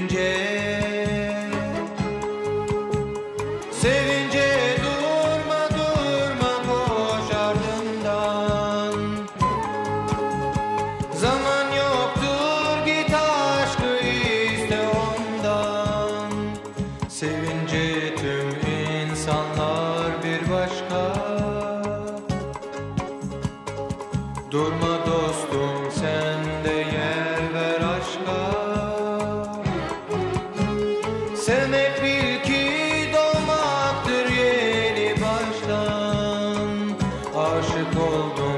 sevince Sevince durma durma koş ardından. Zaman yoktur git aşkı iste ondan. Sevince tüm insanlar bir başka. Durma aşık oldum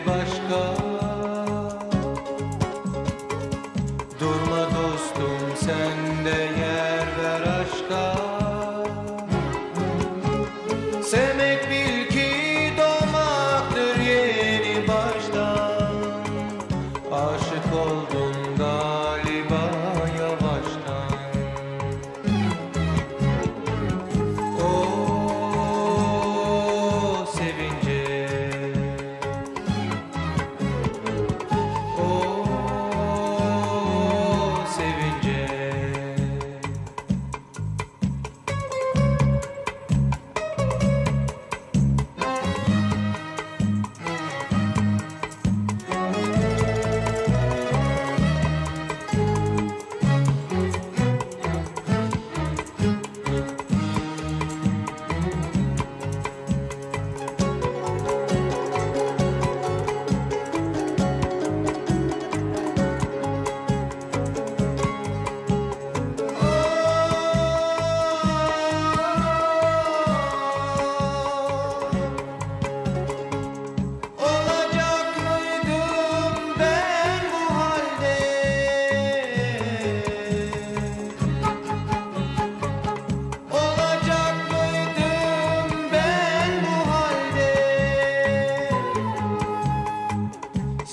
Bye.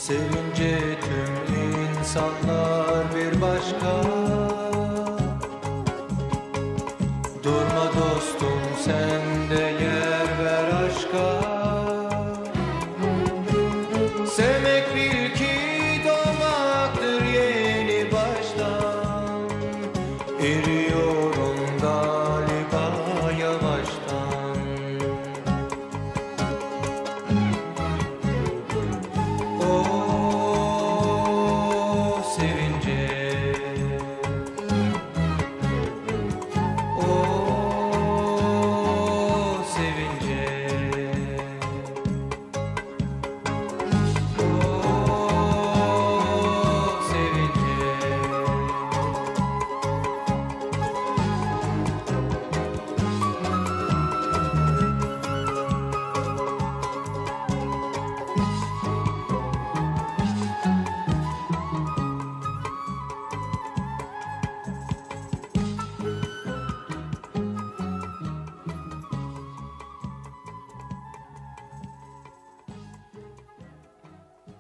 Sevince tüm insanlar bir başka. Durma dur.